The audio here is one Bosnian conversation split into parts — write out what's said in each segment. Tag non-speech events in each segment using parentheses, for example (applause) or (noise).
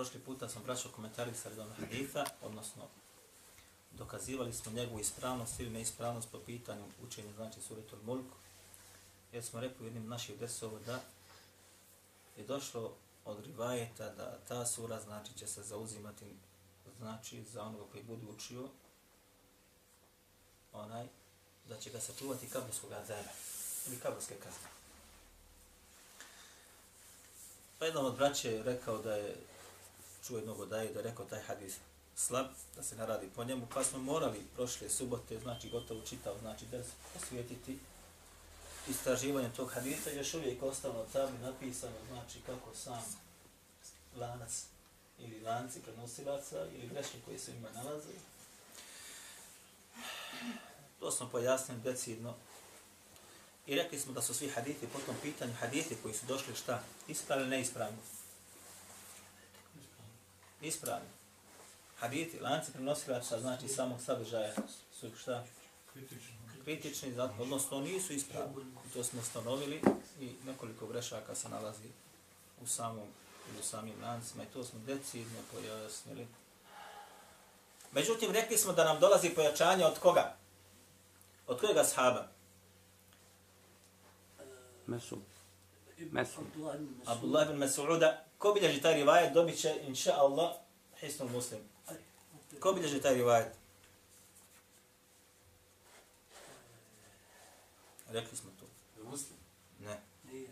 Prošli puta sam braćo komentarisali do haditha, odnosno dokazivali smo njegovu ispravnost ili neispravnost po pitanju učenja znači suratul mulk. Jer smo rekli u jednim naših desova da je došlo od rivajeta da ta sura znači će se zauzimati znači za onoga koji bude učio onaj da će ga sačuvati kaburskog azaba ili kaburske kazne. Pa jedan od braća je rekao da je čuo jednog odaje da je rekao taj hadis slab, da se ne radi po njemu, pa smo morali prošle subote, znači gotovo čitao, znači da posvijetiti istraživanje tog hadisa, još uvijek ostalo tabli napisano, znači kako sam lanac ili lanci prenosilaca ili greške koje se ima nalaze. To smo pojasnili decidno. I rekli smo da su svi hadithi po tom pitanju, hadithi koji su došli šta? Ispravni ili neispravni? Ispravni. Hadithi, lanci prenosilača, znači samog sadržaja su šta? Kritični, zato, odnosno nisu ispravni. I to smo ustanovili i nekoliko grešaka se nalazi u samom ili u samim lancima i to smo decidno pojasnili. Međutim, rekli smo da nam dolazi pojačanje od koga? Od kojega sahaba? Mesu. Mesu. Abdullah ibn Mas'uda. Ko bilježi taj rivajet, dobit će, inša Allah, hisnul muslim. Ko bilježi taj rivajet? Rekli smo to. Muslim? Ne. Nije.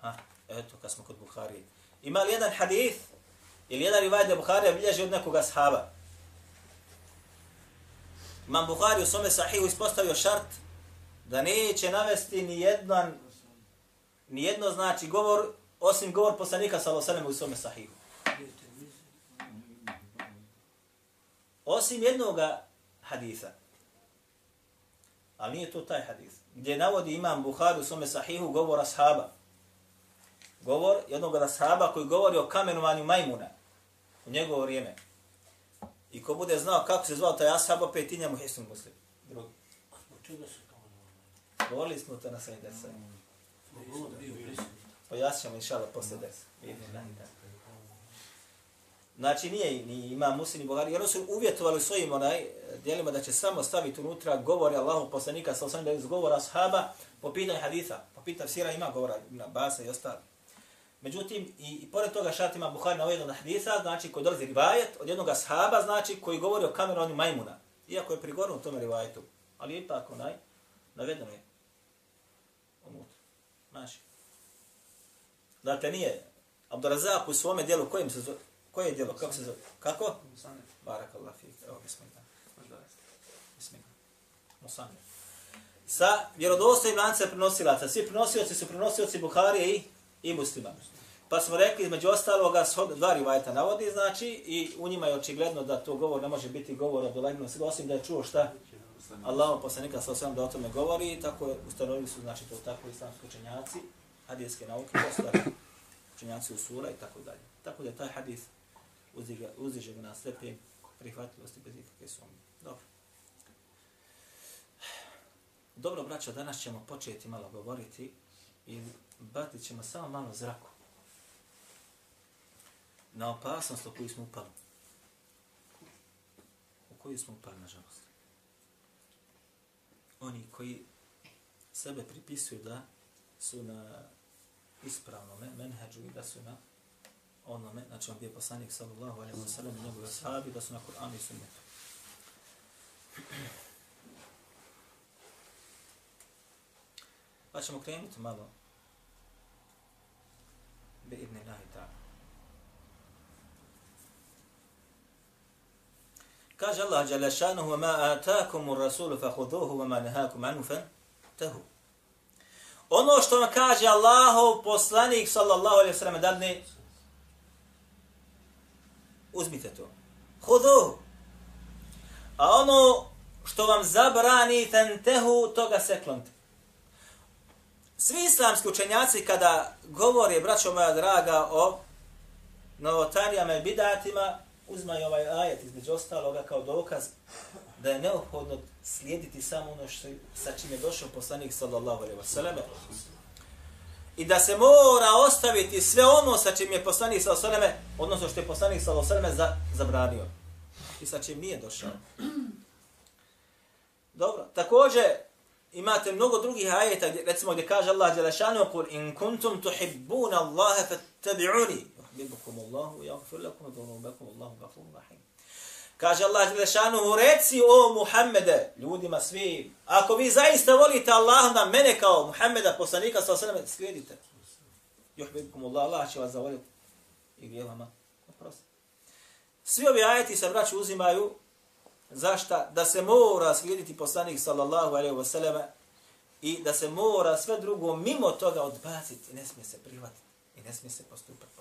Ha, eto, kad smo kod Buharije. Ima li jedan hadith ili jedan rivajet da Buharija bilježi od nekoga sahaba? Imam Buhari u svome sahihu ispostavio šart da neće navesti ni jedan ni jedno znači govor osim govor poslanika sallallahu alejhi u svome sahihu. Osim jednog hadisa. Ali nije to taj hadis. Gdje navodi imam Buhari u svome sahihu govor ashaba. Govor jednog ashaba koji govori o kamenovanju majmuna u njegovo vrijeme. I ko bude znao kako se zvao taj ashab, opet i njemu hisnu muslim. Drugi. Govorili smo to na svojim desajima. Zbog ovoga bio inšala posle des. Znači nije ni ima muslim ni Buhari, jer su uvjetovali svojim onaj dijelima da će samo staviti unutra govore Allahu poslanika sa osam da je govora ashaba po pitanju haditha, po pitanju sira ima govora na Basa i ostali. Međutim, i, i pored toga šat ima Buhari na ovaj jednog haditha, znači koji dolazi rivajet od jednog ashaba, znači koji govori o kameronu majmuna. Iako je prigorno u tome rivajetu. Ali je ipak onaj, navedeno je unutra. Znači. Dakle, nije Abdurazak u svome dijelu, kojim se zove, koje je dijelo, kako se zove, kako? Barakallah fik, evo bismillah. Bismillah. Musanne. Sa vjerodostojim lancem prenosilaca, svi prenosioci su prenosioci Buharije i, i muslima. Pa smo rekli, između ostaloga, dva rivajta navodi, znači, i u njima je očigledno da to govor ne može biti govor od Olajbina Sida, osim da je čuo šta? Allahom poslanika sa osvijem da o tome govori, tako je, ustanovili su, znači, to tako islamski učenjaci, hadijske nauke, ostali učenjaci usula i tako dalje. Tako da je taj hadis uziže, ga na stepen prihvatljivosti bez ikakve sumnje. Dobro. Dobro, braćo, danas ćemo početi malo govoriti i batit ćemo samo malo zraku na opasnost u koju smo upali. U koju smo upali, nažalost. Oni koji sebe pripisuju da su na ispravnom menheđu i da su na onome, znači on bio poslanik sallallahu alaihi wa sallam i njegovi ashabi, da su na Kur'anu i sunnetu. Pa ćemo krenuti malo bi idni lahi ta'ala. Kaže Allah jalla šanuhu wa ma atakumu rasulu fa huduhu wa ma nehakum anu fan tahu. Ono što vam kaže Allahov poslanik sallallahu alaihi sallam dadne uzmite to. Hudu. A ono što vam zabrani tentehu, toga se klonite. Svi islamski učenjaci kada govore, braćo moja draga, o novotarijama i bidatima, uzmaju ovaj ajet između ostaloga kao dokaz da je neophodno slijediti samo ono što, sa čim je došao poslanik sallallahu alaihi wa sallam. I da se mora ostaviti sve ono sa čim je poslanik sallallahu alaihi wa sallam, odnosno što je poslanik sallallahu alaihi wa sallam za, zabranio. I sa čim nije došao. Dobro, također imate mnogo drugih ajeta, gdje, recimo gdje kaže Allah Đelešanu, قُلْ إِن كُنْتُمْ تُحِبُّونَ اللَّهَ فَاتَّبِعُونِ يُحْبِبُكُمُ اللَّهُ وَيَغْفِرْ لَكُمْ ذُنُوبَكُمُ اللَّهُ غَفُورٌ رَحِيمٌ Kaže Allah Želešanuhu, reci o Muhammede, ljudima svim, ako vi zaista volite Allah na mene kao Muhammeda, poslanika, sa osaname, slijedite. Juhbibukum Allah, Allah će vas zavoliti i gdje vama oprosti. Svi ovi ajeti se, braći, uzimaju zašta? Da se mora slijediti poslanik, sallallahu alaihi wasallam, i da se mora sve drugo mimo toga odbaciti i ne smije se prihvatiti i ne smije se postupati.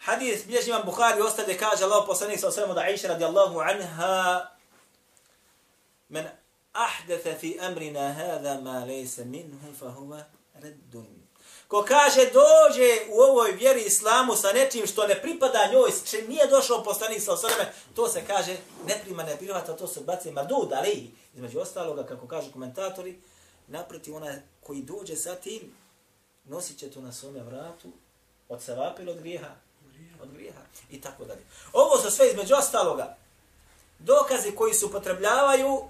Hadis bilježi imam Bukhari ostade kaže Allah poslanik sa svemu da Aisha radijallahu anha men ahdatha fi amrina hada ma laysa minhu fa huwa reddun. Ko kaže dođe u ovoj vjeri islamu sa nečim što ne pripada njoj, s čim nije došao poslanik sa sveme, to se kaže ne prima, ne prihvata, to se baci mardud, ali između ostaloga, kako kažu komentatori, naproti ona koji dođe sa tim, nosit će to na svome vratu, od sevapil od grijeha, od grijeha i tako dalje. Ovo su sve između ostaloga dokazi koji se upotrebljavaju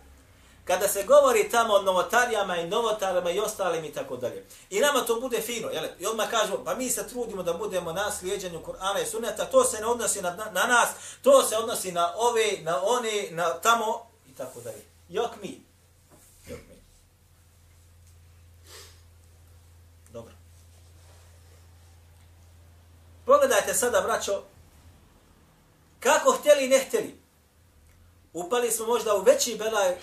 kada se govori tamo o novotarijama i novotarima i ostalim i tako dalje. I nama to bude fino, jel? I odmah kažemo, pa mi se trudimo da budemo na slijedjenju Kur'ana i Sunneta, to se ne odnosi na, na, na nas, to se odnosi na ove, na one, na tamo i tako dalje. Jok mi. Jok mi. Dobro. Pogledajte sada, braćo, kako htjeli i ne htjeli. Upali smo možda u veći belaj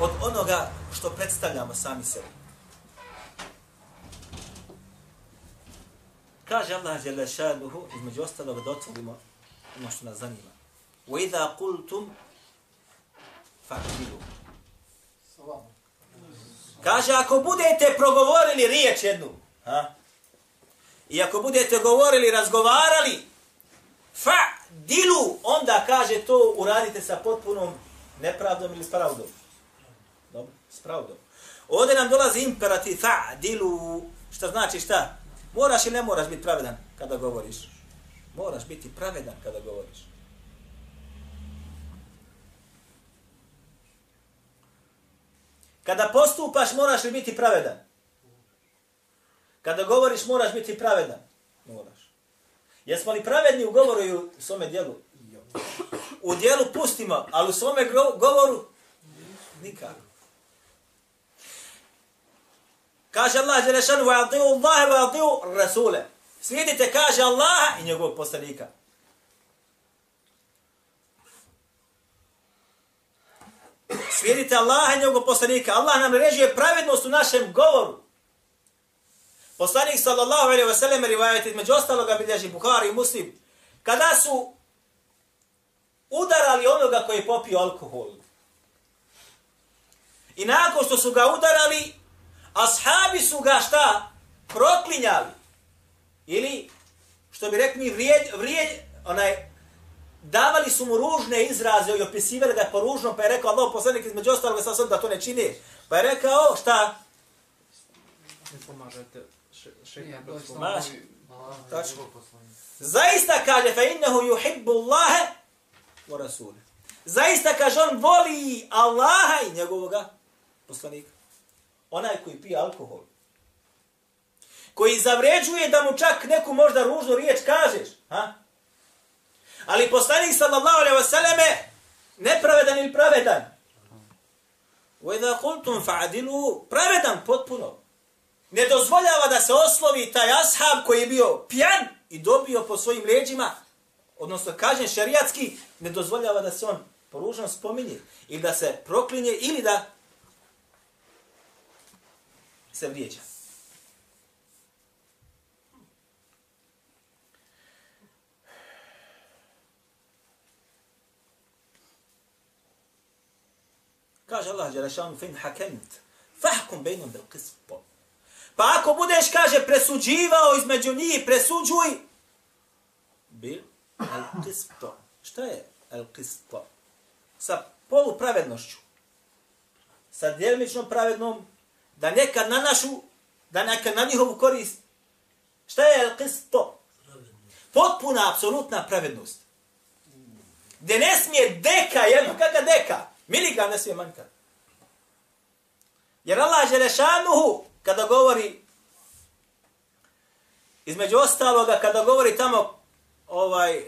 od onoga što predstavljamo sami sebi. Kaže Allah Jalla šanuhu, između ostalog da otvorimo ono što nas zanima. وَإِذَا قُلْتُمْ فَعْدِلُوا Kaže, ako budete progovorili riječ jednu, ha? I ako budete govorili, razgovarali, fa dilu, onda kaže to uradite sa potpunom nepravdom ili s pravdom. Dobro, s pravdom. Ovdje nam dolazi imperativ fa dilu, šta znači šta? Moraš ili ne moraš biti pravedan kada govoriš? Moraš biti pravedan kada govoriš. Kada postupaš, moraš li biti pravedan? Kada govoriš, moraš biti pravedan. Moraš. Jesmo li pravedni u govoru i u svome dijelu? U dijelu pustimo, ali u svome govoru? Nikako. Kaže Allah Đelešanu, wa Allahe, wa Rasule. Slijedite, kaže Allah i njegovog poslanika. Slijedite Allaha i njegovog poslanika. Allah nam režuje pravednost u našem govoru. Poslanik sallallahu alejhi ve sellem rivajet između ostaloga bilježi Buhari i Muslim. Kada su udarali onoga koji je popio alkohol. I nakon što su ga udarali, ashabi su ga šta? Proklinjali. Ili, što bi rekli, vrijed, vrijed, onaj, davali su mu ružne izraze i opisivali ga po ružnom, pa je rekao Allah poslanik između ostaloga sa da to ne čini. Pa je rekao, šta? Ne pomažete šeitan Tačno. Zaista kaže fa innahu yuhibbu Allaha wa rasula. Zaista kaže on voli Allaha i njegovog poslanika. Onaj koji pije alkohol. Koji zavređuje da mu čak neku možda ružnu riječ kažeš, ha? Ali poslanik sallallahu alejhi ve selleme nepravedan ili pravedan? Wa idha qultum fa'dilu, pravedan potpuno ne dozvoljava da se oslovi taj ashab koji je bio pijan i dobio po svojim leđima, odnosno kažen šariatski, ne dozvoljava da se on poružno spominje ili da se proklinje ili da se vrijeđa. Kaže Allah Đerašanu, fin hakemt, fahkum bejnom bil qisbom. Pa ako budeš, kaže, presuđivao između njih, presuđuj, bil al qispo. Šta je al qispo? Sa polupravednošću. Sa djelimičnom pravednom, da nekad na našu, da nekad na njihovu korist. Šta je al qispo? Potpuna, apsolutna pravednost. Gde ne smije deka, jedno, kakva deka? Miligram ne smije manjkati. Jer Allah Želešanuhu, kada govori, između ostaloga, kada govori tamo, ovaj,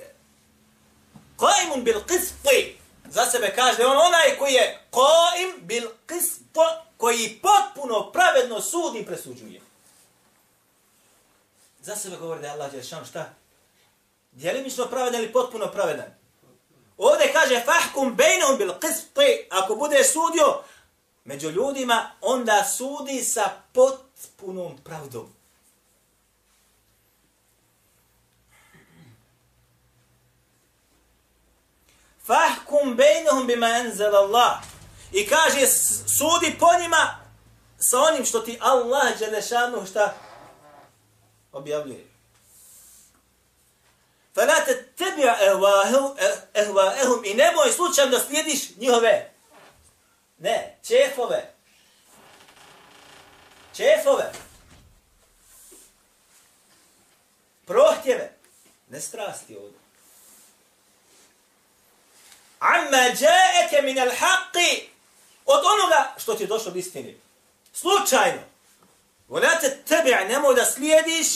qaimun bil qisti, za sebe kaže, on onaj koji je qaim bil qisti, koji potpuno pravedno sudi i presuđuje. Za sebe govori da je Allah Đelšan šta? Djelimično pravedan ili potpuno pravedan? Ovdje kaže fahkum bejnom bil qisti, ako bude sudio među ljudima, onda sudi sa potpunom pravdom. Fahkum bejnuhum bima enzel Allah. I kaže, sudi po njima sa onim što ti Allah dželešanu šta objavljuje. Fala te tebi ehvahum eh, i nemoj slučajno slijediš njihove ne čefove. Čefove. Prohtjeve. Ne strasti ovdje. Amma ja'aka min al haqqi. od onoga što ti je došlo od istini. slučajno. Volate tebe, nemoj da slijediš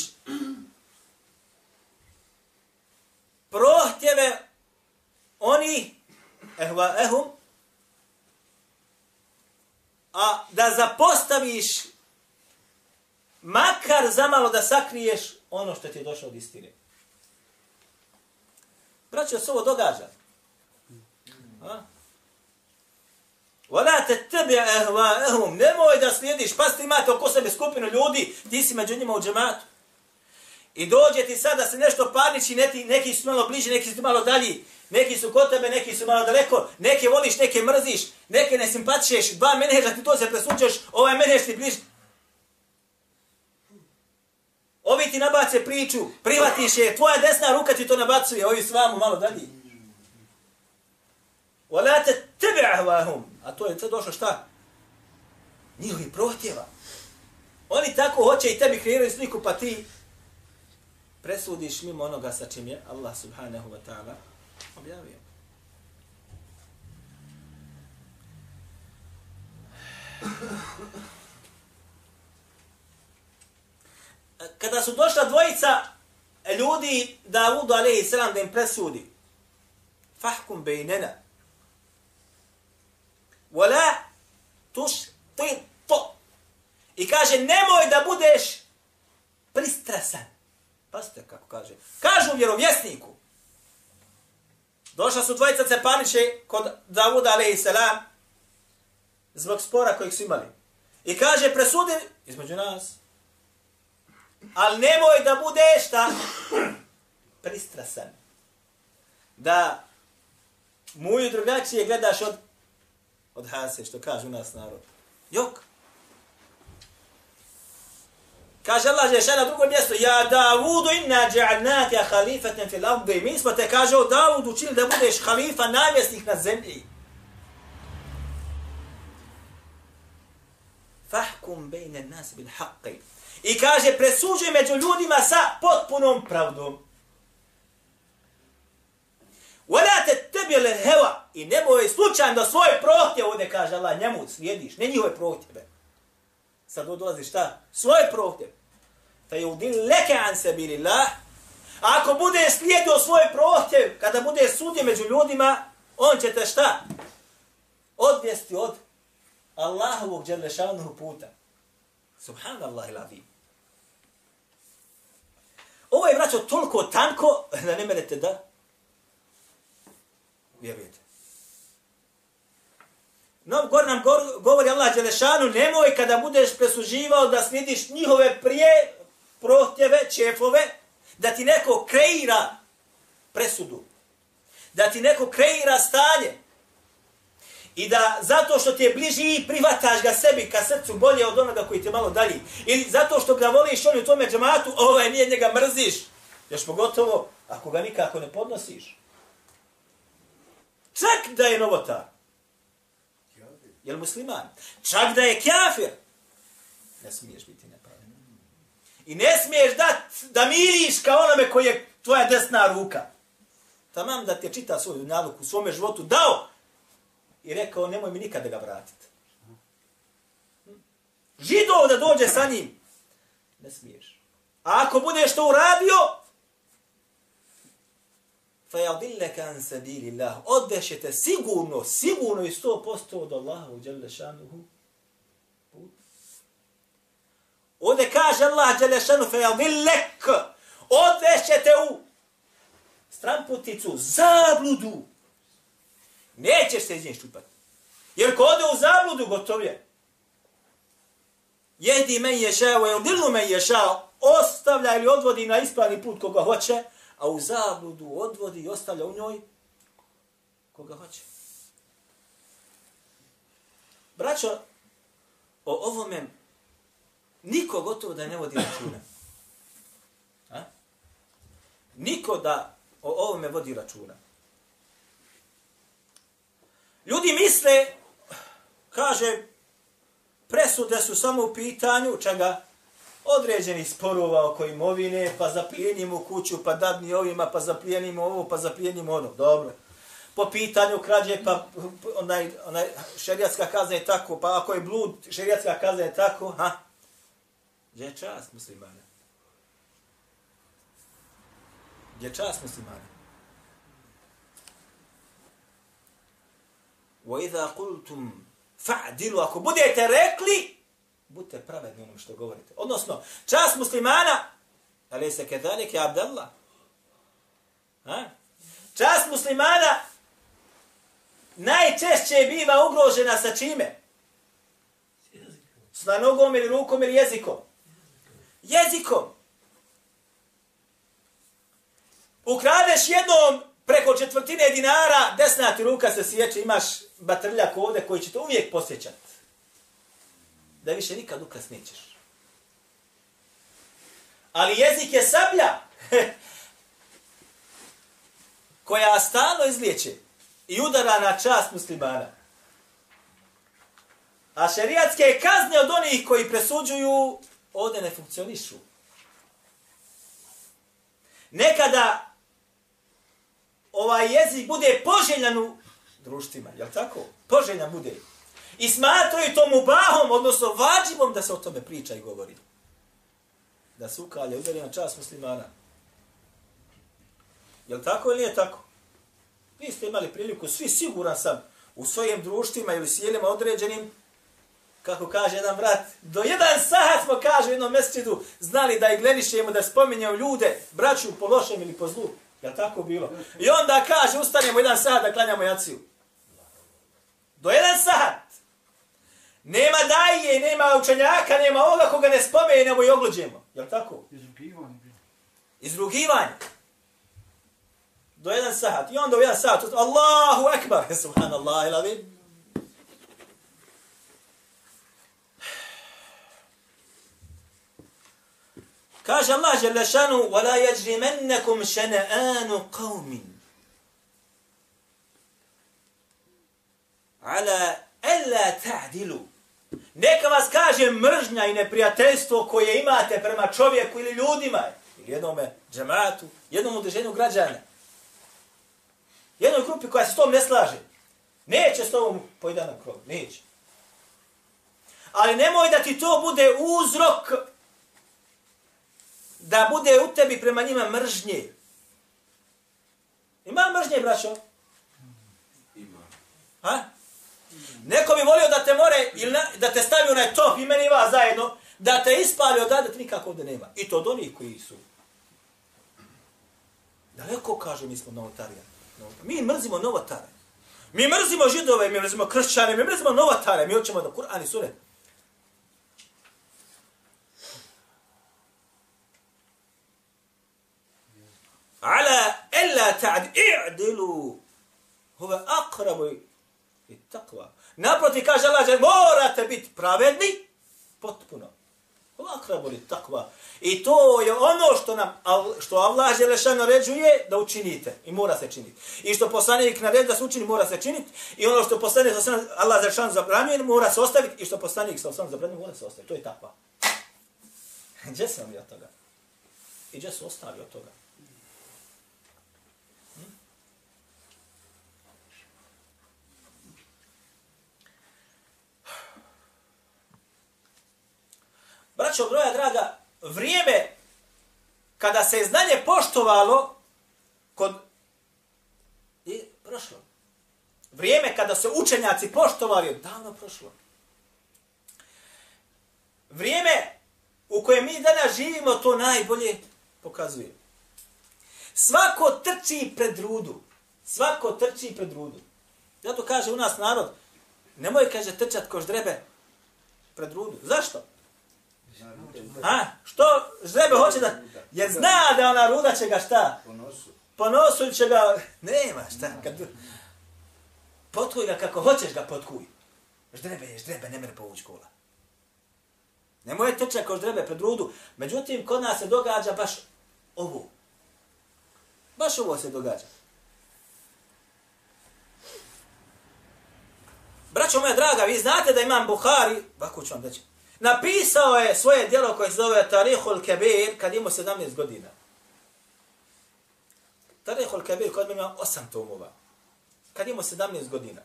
prohtjeve oni ehva ehum a da zapostaviš makar zamalo da sakriješ ono što ti je došlo od istine. Braćo, se ovo događa. A? tebe, ehva, ehum, Nemoj da slijediš, pa ste imate oko sebe skupinu ljudi, ti si među njima u džematu. I dođe ti sada se nešto parniči, neki, neki su malo bliži, neki su malo dalji, neki su kod tebe, neki su malo daleko, neke voliš, neke mrziš, neke ne simpatišeš, dva menedža ti to se presuđeš, ovaj menedž ti bliži. Ovi ti nabace priču, privatiš je, tvoja desna ruka ti to nabacuje, ovi s vamo malo dalji. Volate tebe ahvahum. A to je to došlo šta? Njihovi prohtjeva. Oni tako hoće i tebi kreiraju sliku, pa ti presudiš mimo onoga sa čim je Allah subhanahu wa ta'ala objavio. Kada su došla dvojica ljudi Davudu alaihi salam da im presudi fahkum bejnena wala tuš to i kaže nemoj da budeš pristrasan Pazite kako kaže. Kažu vjerovjesniku. Došla su dvojica cepaniće kod Davuda a.s. zbog spora kojeg su imali. I kaže presudi između nas. Ali nemoj da bude šta pristrasan. Da muju drugačije gledaš od od Hase, što kaže u nas narod. Jok. Kaže Allah je na drugom mjestu, ja Davudu inna ja'alnaka khalifatan fil ardi. Mi smo te kaže o Davudu učili da budeš halifa, namjesnik na zemlji. Fahkum bejne nas bil haqqi. I kaže, presuđuj među ljudima sa potpunom pravdom. Wala te tebi le heva. I nemoj slučajno da svoje prohtje ovdje, kaže Allah, njemu slijediš, ne njihove prohtjeve. Sad dolazi šta? Svoje prohtjeve. Fa yudin leke an sabilillah. Ako bude slijedio svoj prohtjev, kada bude sudje među ljudima, on će te šta? Odvesti od Allahovog dželešanog puta. Subhanallah ilavi. Ovo je, braćo, toliko tanko (laughs) da ne merete da vjerujete. No, gor nam govori Allah Đelešanu, nemoj kada budeš presuživao da slijediš njihove prije prohtjeve, čefove, da ti neko kreira presudu. Da ti neko kreira stanje. I da zato što ti je bliži prihvataš ga sebi ka srcu bolje od onoga koji te malo dalji. Ili zato što ga voliš on u tome džematu, ovaj nije njega mrziš. Još pogotovo ako ga nikako ne podnosiš. Čak da je novotar. Jel musliman? Čak da je kafir. Ne smiješ biti nepravedan. I ne smiješ da, da miriš kao onome koji je tvoja desna ruka. Tamam da ti je čita svoju naluku u svome životu dao i rekao nemoj mi nikada ga vratiti. Hm? Židov da dođe sa njim. Ne smiješ. A ako budeš to uradio, فَيَضِلَّكَ عَنْ سَبِيلِ اللَّهِ Odvešete sigurno, sigurno i 100% od Allaha u Đelle šanuhu. Ovdje kaže Allah Đelle šanuhu فَيَضِلَّكَ Odvešete u stramputicu, zabludu. Nećeš se iz nje ščupati. Jer ko ode u zabludu, gotov je. Jedi men je šao, jel dilu men je šao, ostavlja ili odvodi na ispravni put koga hoće, a u zabludu odvodi i ostavlja u njoj koga hoće. Braćo, o ovome niko gotovo da ne vodi računa. A? Niko da o ovome vodi računa. Ljudi misle, kaže, presude su samo u pitanju čega određeni sporova oko imovine, pa zaplijenimo kuću, pa dadni ovima, pa zaplijenimo ovo, pa zaplijenimo ono. Dobro. Po pitanju krađe, pa onaj, onaj šerijatska kazna je tako, pa ako je blud, šerijatska kazna je tako, ha? Gdje je čast muslimana? Gdje je čast muslimana? وَإِذَا قُلْتُمْ فَعْدِلُوا Ako budete rekli, budite pravedni onom što govorite. Odnosno, čas muslimana, ali se kedalik je Abdallah. Ha? Čas muslimana najčešće biva ugrožena sa čime? Sa nogom ili rukom ili jezikom. Jezikom. Ukradeš jednom preko četvrtine dinara, desna ti ruka se sjeće, imaš batrljak ovde koji će te uvijek posjećati. Da više nikad ukras nećeš. Ali jezik je sablja (laughs) koja stalno izliječe i udara na čast muslimana. A šerijatske kazne od onih koji presuđuju ovdje ne funkcionišu. Nekada ovaj jezik bude poželjan u društvima, jel tako? Poželjan bude. I smatraju to mubahom, odnosno vađivom da se o tome priča i govori. Da se ukalje, udari na čas muslimana. Jel tako ili nije tako? Vi ste imali priliku, svi siguran sam, u svojim društvima ili sjelima određenim, kako kaže jedan brat, do jedan sahat smo, kaže u jednom mjesečidu, znali da ih gledišemo, da spominjemo ljude, braću po lošem ili po zlu. Jel tako bilo? I onda kaže, ustanemo jedan sahat da klanjamo jaciju. Do jedan sahat. Nema daje, nema učenjaka, nema ovoga koga ne spomenemo i ogluđemo. Jel tako? Izrugivanje. Izrugivanje. Do jedan sahat. I onda u jedan sahat, Allahu akbar, (laughs) subhanallah, ilavi. Kaže Allah žele šanu, وَلَا يَجْرِمَنَّكُمْ شَنَآنُ قَوْمٍ عَلَى أَلَّا تَعْدِلُوا Neka vas kaže mržnja i neprijateljstvo koje imate prema čovjeku ili ljudima, ili jednome džematu, jednom udrženju građana, jednoj grupi koja se s tom ne slaže, neće s tobom pojeda na krov, neće. Ali nemoj da ti to bude uzrok da bude u tebi prema njima mržnje. Ima mržnje, braćo? Ima. Ha? Neko bi volio da te more, ili na, da te stavi onaj top i meni vas zajedno, da te ispali od da nikako ovdje nema. I to od onih koji su. Daleko kaže mi smo novotarija. Mi mrzimo novotare. Mi mrzimo židove, mi mrzimo kršćane, mi mrzimo novotare. Mi hoćemo da Kur'an i sunet. على الا تعد اعدلوا هو اقرب i takva. Naproti kaže Allah, morate biti pravedni, potpuno. Akrabu li takva. I to je ono što nam, što Allah Želešan naređuje da učinite. I mora se činiti. I što poslanik naređuje da se učini, mora se činiti. I ono što poslanik sa Allah Želešan zabranjuje, mora se ostaviti. I što poslanik sa osam zabranjuje, mora se ostaviti. To je takva. (laughs) Gdje sam ja toga? I gdje se ostavi toga? Braćo, broja draga, vrijeme kada se je znanje poštovalo kod... I prošlo. Vrijeme kada se učenjaci poštovali je davno prošlo. Vrijeme u kojem mi danas živimo to najbolje pokazuje. Svako trči pred rudu. Svako trči pred rudu. Zato kaže u nas narod, nemoj, kaže, trčat ko ždrebe pred rudu. Zašto? A, što žrebe hoće da... Jer zna da ona ruda će ga šta? Po nosu. Po nosu će ga... Nema šta. Kad... Potkuj ga kako hoćeš ga potkuj. Ždrebe je ždrebe, ne mene povući kola. Nemoj trčati kao ždrebe pred rudu. Međutim, kod nas se događa baš ovo. Baš ovo se događa. Braćo moja draga, vi znate da imam Buhari, ovako ću vam reći, napisao je svoje djelo koje se zove Tarihul Kebir kad imao 17 godina. Tarihul Kebir kod ima 8 tomova. Kad imao 17 godina.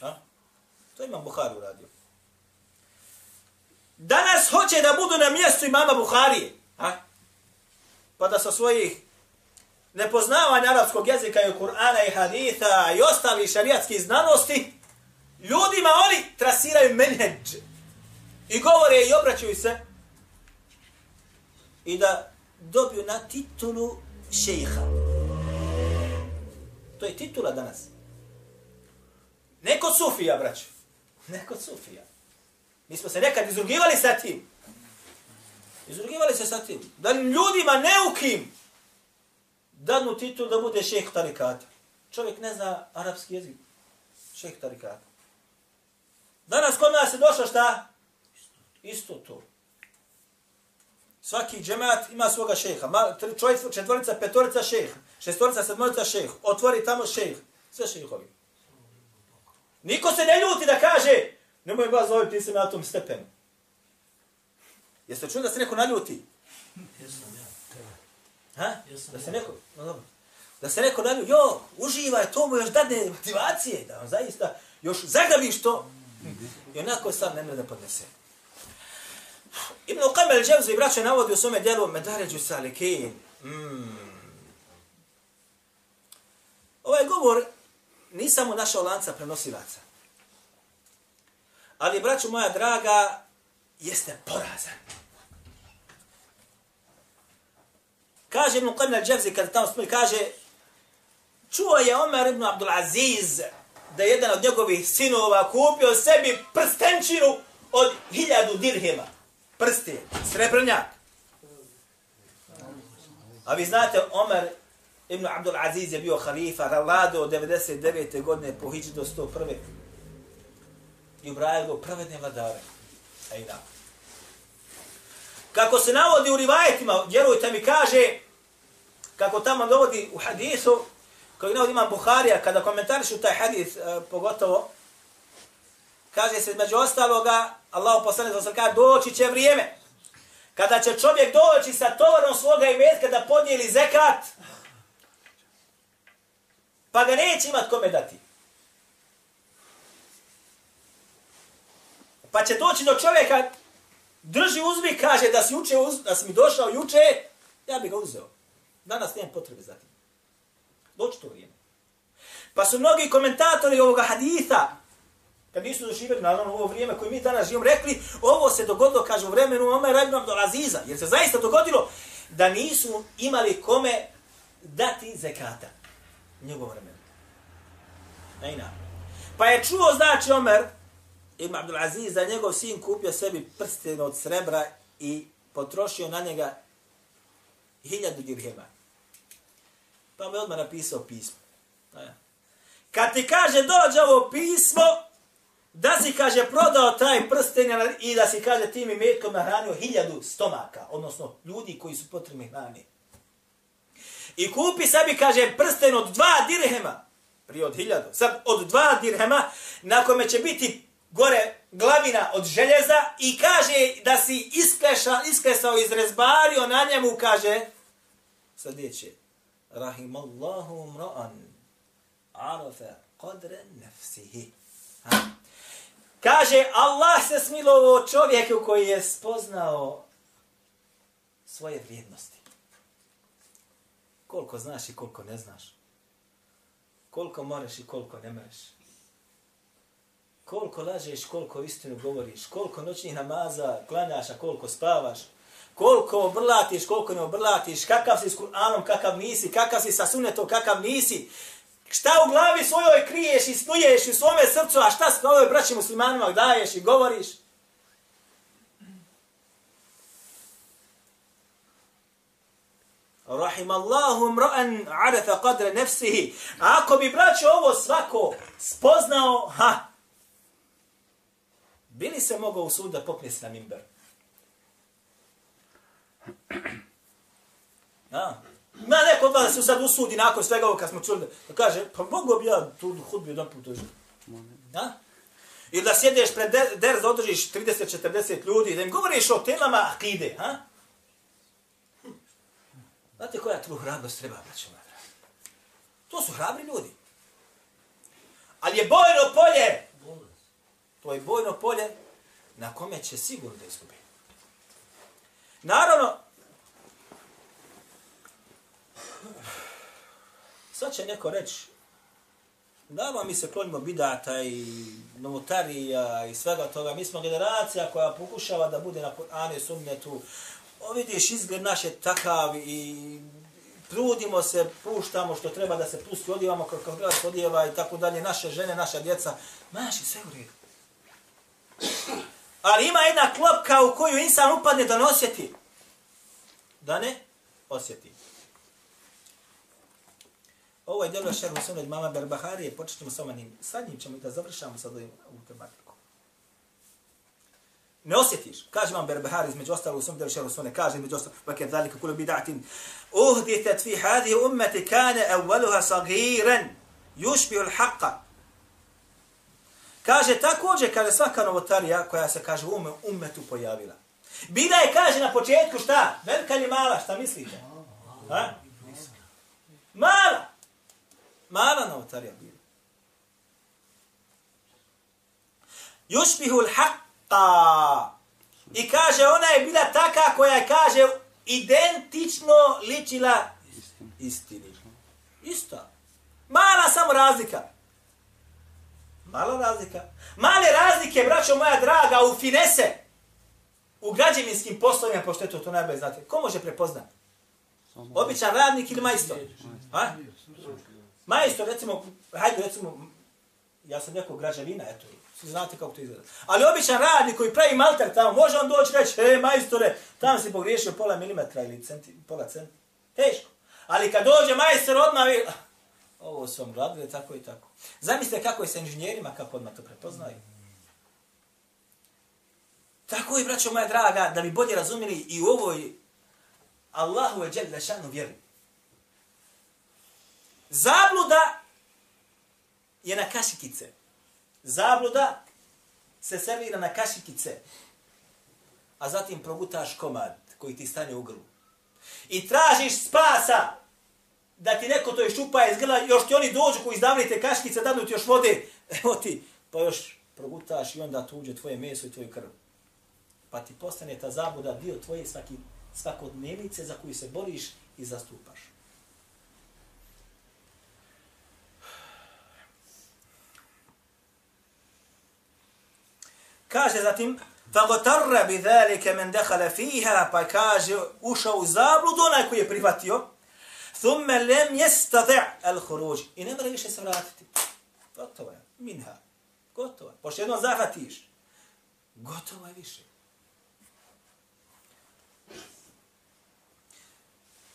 A? To imam Buhari uradio. Danas hoće da budu na mjestu imama Buharije. A? Pa da sa svojih nepoznavanja arapskog jezika i Kur'ana i haditha i ostali šarijatskih znanosti, ljudima oni trasiraju menheđ. I govore i obraćaju se i da dobiju na titulu šejha. To je titula danas. Neko sufija, braću. Neko sufija. Mi smo se nekad izrugivali sa tim. Izrugivali se sa tim. Da ljudima neukim dadnu titul da bude šejh tarikata. Čovjek ne zna arapski jezik. Šejh tarikata. Danas kod nas je došlo šta? Isto to. Svaki džemat ima svoga šeha. Tri, čovjek, četvorica, petorica šeha. Šestorica, sedmorica šeha. Otvori tamo šeha. Sve šehovi. Niko se ne ljuti da kaže, nemoj vas zoviti, ti si na tom stepenu. Jeste čuli da se neko naljuti? Ha? Da se neko, no dobro. Da se neko naljuti, jo, uživaj, to mu još dadne motivacije, da on zaista još zagabiš to. I onako sam ne da podnese. Ibn Qamel Dževzu i braće navodi u svome djelu Medaređu Salikin. Mm. Ovaj govor nisam u našao lanca prenosilaca. Ali, braću moja draga, jeste porazan. Kaže Ibn Qamel Dževzi, kada tamo spomeni, kaže čuo je Omer ibn Abdul Aziz da jedan od njegovih sinova kupio sebi prstenčinu od hiljadu dirhima. Prsti, srebrnjak. A vi znate, Omer ibn Abdul Aziz je bio halifa, vlado od 99. godine po hiđi do 101. I ubrajali go pravedne vladare. Ejda. Kako se navodi u rivajetima, vjerujte mi, kaže, kako tamo dovodi u hadisu, koji navodi imam Buharija, kada komentarišu taj hadis, e, pogotovo, kaže se među ostaloga, Allah poslane za kaže, doći će vrijeme, kada će čovjek doći sa tovarom svoga imetka da podijeli zekat, pa ga neće imat kome dati. Pa će doći do čovjeka, drži uzmi, kaže da si, uče, uz, da si mi došao juče, ja bih ga uzeo. Danas nemam potrebe za tim. Doći to vrijeme. Pa su mnogi komentatori ovoga haditha, kad nisu doživjeli, naravno, ovo vrijeme koje mi danas živimo, rekli, ovo se dogodilo, kaže, u vremenu Omer ibn Abdul Aziza, jer se zaista dogodilo da nisu imali kome dati zekata. Njegov vremenu. Ejna. Pa je čuo, znači, Omer ibn Abdul Aziz, da njegov sin kupio sebi prsten od srebra i potrošio na njega hiljadu dirhema. Pa mu je odmah napisao pismo. kad ti kaže dođe ovo pismo, da si, kaže, prodao taj prsten i da si, kaže, tim i metkom nahranio hiljadu stomaka, odnosno ljudi koji su potrebni hrani. I kupi sebi, kaže, prsten od dva dirhema, prije od hiljadu, sad od dva dirhema, na kome će biti gore glavina od željeza i kaže da si iskleša, isklesao, izrezbario na njemu, kaže, sljedeće, Rahimallahu mra'an, arafa qadra nafsihi. Ha? Kaže, Allah se smilovo čovjeku koji je spoznao svoje vrijednosti. Koliko znaš i koliko ne znaš. Koliko moraš i koliko ne moraš. Koliko lažeš, koliko istinu govoriš. Koliko noćnih namaza klanjaš, a koliko spavaš. Koliko obrlatiš, koliko ne obrlatiš. Kakav si s Kur'anom, kakav nisi. Kakav si sa sunetom, kakav nisi. Šta u glavi svojoj kriješ i snuješ i u svome srcu, a šta s ovoj braći muslimanima daješ i govoriš? Rahim Allahu mra'an arafa qadra nafsihi. Ako bi braćo ovo svako spoznao, ha. Bili se mogao u da popne na mimber? Ha? Ma neko od vas se sad usudi nakon svega ovo kad smo čuli da kaže, pa mogu bi ja tu hudbu jedan put dođu. Da? Ili da sjedeš pred der, da održiš 30-40 ljudi, da im govoriš o temama akide, ha? Znate koja tu hrabrost treba, braćo moja To su hrabri ljudi. Ali je bojno polje. To je bojno polje na kome će sigurno da izgubi. Naravno, sad će neko reći, da mi se klonimo bidata i novotarija i svega toga. Mi smo generacija koja pokušava da bude na Kur'anu i sunnetu. O, vidiš, izgled naš je takav i trudimo se, puštamo što treba da se pusti, odjevamo kako treba se odjeva i tako dalje, naše žene, naša djeca. Maši, sve u redu. Ali ima jedna klopka u koju insan upadne da ne osjeti. Da ne osjeti. Ovo je djelo šerhu sunet mama Berbaharije, početimo sa onim, sadnjim ćemo i da završamo sad ovu tematiku. Ne osjetiš, kaže vam Berbahari između ostalo u svom djelu šerhu sunet, kaže između ostalo, vakar dalika kulu bidatin, uhditet fi hadi ummeti kane evvaluha sagiren, yushbihu al-haqqa. Kaže također, kaže svaka novotarija koja se kaže u umetu pojavila. Bila je, kaže na početku šta? Velika ili mala, šta mislite? Ha? Mala! Mala novotarija bila. Yushbihu al-haqqa. I kaže, ona je bila taka koja je, kaže, identično ličila istini. Ista. Mala samo razlika. Mala razlika. Male razlike, braćo moja draga, u finese, u građevinskim poslovima, pošto je to, to najbolje znate. Ko može prepoznati? Običan radnik ili majstor? Ha? Majstor, recimo, hajde, recimo, ja sam neko građevina, eto, svi znate kako to izgleda. Ali običan radnik koji pravi malter tamo, može on doći reći, e, majstore, tamo si pogriješio pola milimetra ili centi, pola centi. Teško. Ali kad dođe majstor, odmah vi, ovo su vam gradili, tako i tako. Zamislite kako je sa inženjerima, kako odmah to prepoznaju. Tako je, braćo moja draga, da bi bolje razumjeli i u ovoj Allahu je džel lešanu vjeri. Zabluda je na kašikice. Zabluda se servira na kašikice. A zatim progutaš komad koji ti stane u grlu. I tražiš spasa da ti neko to iščupa iz grla, još ti oni dođu koji izdavili te kaškice, dadnu ti još vode, (laughs) evo ti, pa još progutaš i onda tu uđe tvoje meso i tvoju krv. Pa ti postane ta zabuda dio tvoje svaki, svakodnevnice za koju se boriš i zastupaš. Kaže zatim, فَغَتَرَّ بِذَلِكَ مَنْ دَخَلَ فِيهَا Pa kaže, ušao u zabludu onaj koji je prihvatio. Thumme lem yastati' al-khuruj. I ne mora više se vratiti. Gotovo je. Minha. Gotovo je. Pošto jednom zahvatiš. Gotovo je više.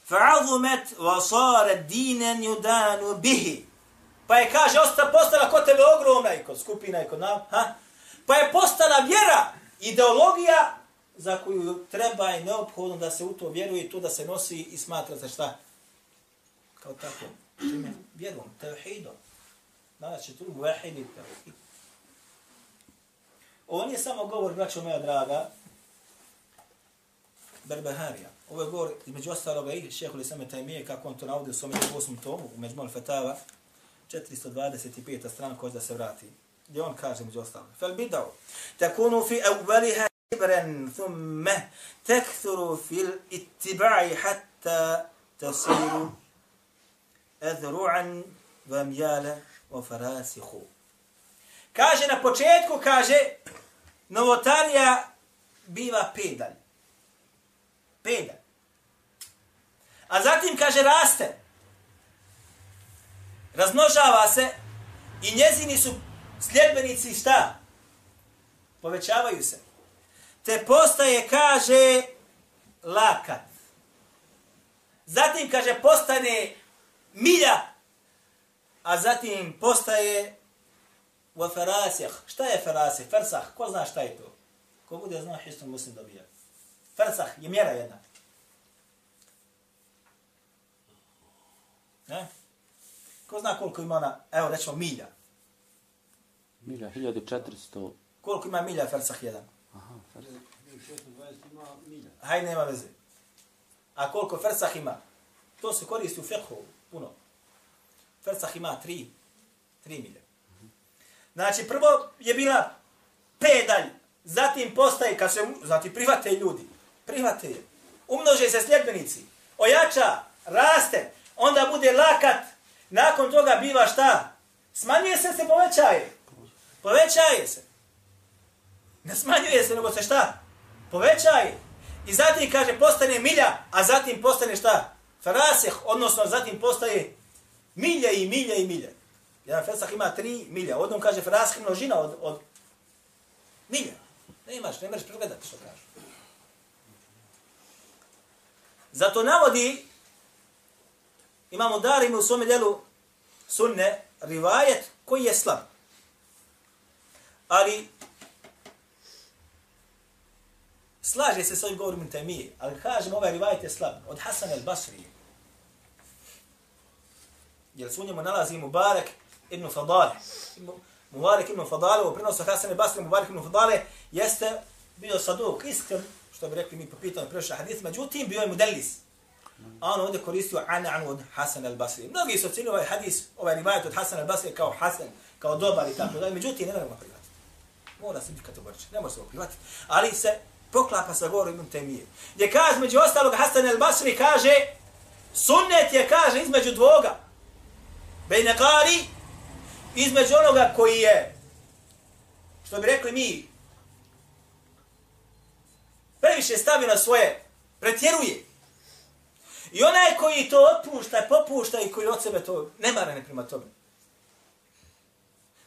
Fa'azumet wa sara dinen yudanu bihi. Pa je kaže, osta postala kod tebe ogromna i kod skupina i kod nam. Ha? Pa je postala vjera, ideologija za koju treba i neophodno da se u to vjeruje i to da se nosi i smatra za šta? Kao tako. Čime? Vjerom, tevhidom. Znači, tu muvahidi tevhid. Ovo nije samo govor, braćo moja draga, Berbeharija. Ovo je govor, između ostaloga i šehu Same Tajmije, kako on to navodi u svom 8. tomu, u Međmol Fetava, 425. strana, koja da se vrati. Gdje on kaže, među ostaloga, fel bidao, takunu fi evveliha ibren, thumme, tekthuru fil ittiba'i hatta tasiru edru'an vamjale o farasihu. Kaže na početku, kaže, novotarija biva pedalj. Pedalj. A zatim, kaže, raste. Razmnožava se i njezini su sljedbenici šta? Povećavaju se. Te postaje, kaže, lakat. Zatim, kaže, postane milja, a zatim postaje wa farasih. Šta je farasih? Fersah. Ko zna šta je to? Ko bude zna, histo muslim dobija. Fersah je mjera jedna. Ne? Ko zna koliko ima ona, evo rećemo milja. Milja, 1400. Koliko ima milja fersah jedan? Aha, sad. Hajde, nema veze. A koliko fersah ima? To se koristi u fiqhu, puno. Fersah ima tri, tri milje. Znači, prvo je bila pedalj, zatim postaje, kad se, zatim prihvate ljudi, prihvate je, umnože se sljedbenici, ojača, raste, onda bude lakat, nakon toga biva šta? Smanjuje se, se povećaje. Povećaje se. Ne smanjuje se, nego se šta? Povećaje. I zatim, kaže, postane milja, a zatim postane šta? Farasih, odnosno zatim postaje milje i milje i milje. Jedan fesah ima tri milja. Odnom kaže farasih množina od, od milja. Ne imaš, ne možeš pregledati što kažu. Zato navodi, imamo dar u svome djelu sunne, rivajet koji je slab. Ali slaže se s ovim govorom temije, ali kažem ovaj rivajet je slab. Od Hasan el-Basri. Jer su u njemu nalazi Mubarak ibn Fadale. Mubarak ibn Fadale, u prenosu Hasan el-Basri, Mubarak ibn Fadale, jeste bio saduk, iskren, što bi rekli mi po pitanju prešla hadith, međutim bio je mudelis. A on ovdje koristio anan od Hasan al-Basri. Mnogi su ocjenili ovaj hadis, ovaj rivajet od Hasan al-Basri kao Hasan, kao dobar i tako dalje. Međutim, ne možemo prihvatiti. Mora se biti kategoričan, ne može se prihvatiti. Ali se poklapa sa govorom Ibn Taymije. Gdje kaže, među ostalog, Hasan el Basri kaže, sunnet je, kaže, između dvoga. Bejne kari, između onoga koji je, što bi rekli mi, previše stavi na svoje, pretjeruje. I onaj koji to otpušta, popušta i koji od sebe to ne mara ne prima tome.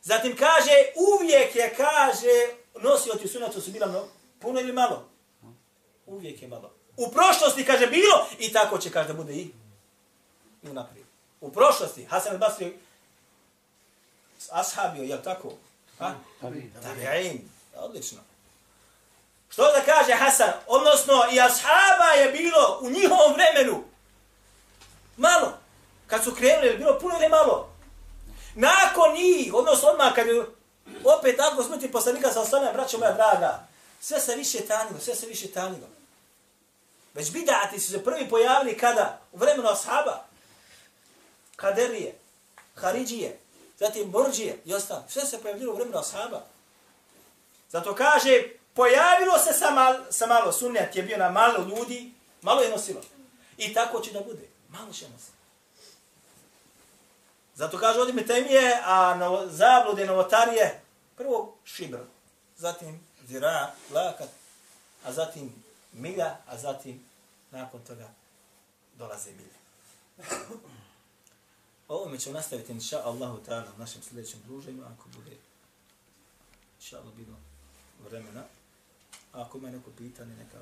Zatim kaže, uvijek je, kaže, nosio ti su bila mnogo, puno ili malo? Uvijek je malo. U prošlosti, kaže, bilo i tako će, kaže, da bude i, i unaprijed. U prošlosti, Hasan al-Basri, ashabio, je tako? Ha? Tabi'in. Odlično. Što da kaže Hasan? Odnosno, i ashaba je bilo u njihovom vremenu malo. Kad su krenuli, je bilo puno ili malo? Nakon njih, odnosno odmah kad je opet tako smrti poslanika sa ostanem, braćo moja draga, sve se više tanilo, sve se više tanilo. Već bidati su se prvi pojavili kada? U vremenu ashaba. Kaderije, Haridžije, zatim Borđije i ostalo. Sve se pojavilo u vremenu ashaba. Zato kaže, pojavilo se sa, mal, sa malo sunnet je bio na malo ljudi, malo je nosilo. I tako će da bude. Malo će nositi. Zato kaže ovdje mi temije, a novo, zablude novotarije, prvo šibr, zatim zira, lakat, a zatim milja, a zatim nakon toga dolaze milje. Ovo mi ćemo nastaviti, inša Allahu ta'ala, u našem sljedećem druženju, ako bude, inša Allah, bilo vremena. A ako ima neko pitanje, neka